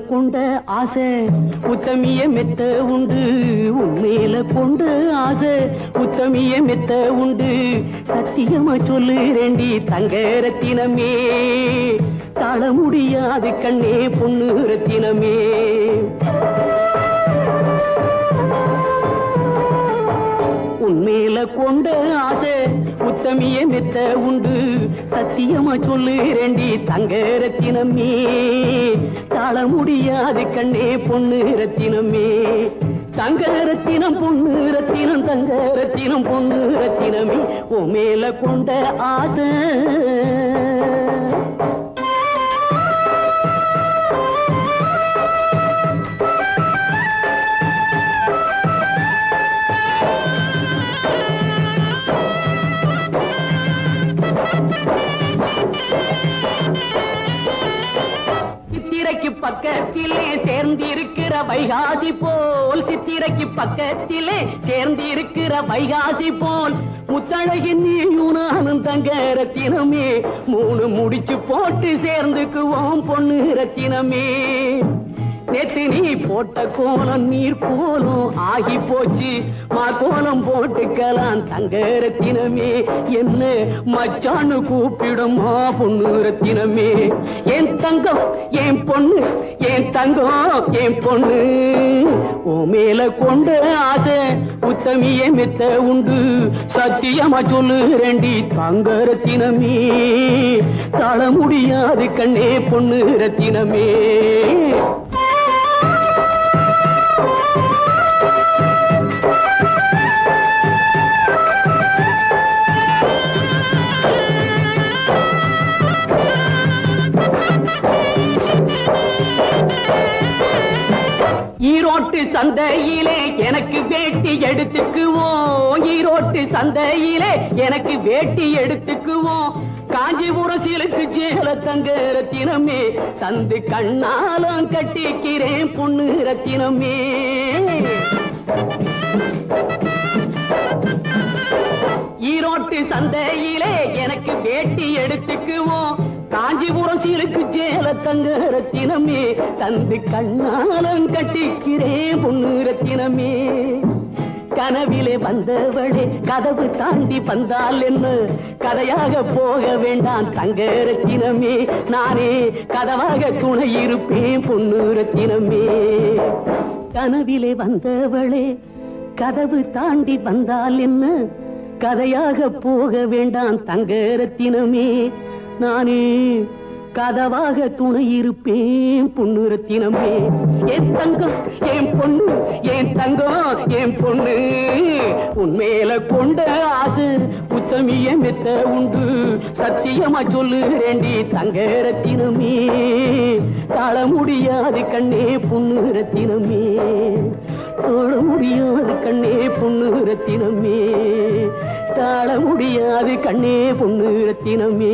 கொண்ட ஆசை உத்தமிய மெத்த உண்டு. உண்மையில கொண்ட ஆசை உத்தமிய மெத்த உண்டு. சத்தியமா சொல்லு ரெண்டி தங்க ரத்தினமே. தாழ முடியாது கண்ணே பொண்ணு ரத்தினமே. மேல கொண்ட ஆசை உத்தமிய மெத்த உண்டு. சத்தியமா சொல்லு ரெண்டி தங்க ரத்தினமே. தாழ முடியாது கண்ணே பொண்ணு ரத்தினமே. தங்க ரத்தினம் பொண்ணு ரத்தினம் தங்க ரத்தினம் பொண்ணு ரத்தினமே. உன் மேல கொண்ட ஆசை. பக்கத்திலே சேர்ந்திருக்கிற வைகாசி போல் சித்திரைக்கு பக்கத்திலே சேர்ந்திருக்கிற வைகாசி போல் முத்தழகின் நீயும் நானும் தங்க ரத்தினமே மூணு முடிச்சு போட்டு சேர்ந்துக்குவோம் பொண்ணு ரத்தினமே. நேற்று நீ போட்ட கோலம் நீர் கோலம் ஆகி போச்சு மா கோலம் போட்டுக்கலாம் தங்க ரத்தினமே. என்ன மச்சான்னு கூப்பிடுமா பொண்ணு ரத்தினமே. தங்கம் என் பொண்ணு என் தங்கம் என் பொண்ணு. ஓ மேல கொண்ட ஆசை உத்தமிய மெத்த உண்டு. சத்தியமா சொல்லு ரெண்டி தங்க ரத்தினமே தாழ முடியாது கண்ணே பொண்ணு ரத்தினமே. ஈரோட்டு சந்தையிலே எனக்கு வேட்டி எடுத்துக்குவோம் ஈரோட்டு சந்தையிலே எனக்கு வேட்டி எடுத்துக்குவோம் காஞ்சிபுரம் சீலுக்கு சேல தங்க ரத்தினமே தந்து கண்ணாலம் கட்டிக்கிறேன் பொண்ணு ரத்தினமே ஈரோட்டு சந்தையிலே எனக்கு வேட்டி எடுத்துக்குவோம் காஞ்சிபுரம் சிலுக்கு சேல தங்க ரத்தினமே தந்து கண்ணாலம் கட்டிக்கிறேன் பொண்ணு ரத்தினமே. கனவிலே வந்தவளே கதவு தாண்டி வந்தால் என்ன? கதையாக போக வேண்டாம் தங்க ரத்தினமே. நானே கதவாக துணை இருப்பேன் பொண்ணு ரத்தினமே. கனவிலே வந்தவளே கதவு தாண்டி வந்தால் என்ன? கதையாக போக வேண்டாம் தங்க ரத்தினமே. நானே கதவாக துணை இருப்பேன் பொண்ணு ரத்தினமே என் தங்கம் என் பொண்ணு என் தங்கம் என் பொண்ணு. உண்மையில கொண்ட ஆசு புத்தமிய மெத்த உண்டு. சத்தியமா சொல்லு ரெண்டி தங்க ரத்தினமே தாழ முடியாது கண்ணே பொண்ணு ரத்தினமே முடியாது கண்ணே பொண்ணு ரத்தினமே தாழ கண்ணே பொண்ணு ரத்தினமே.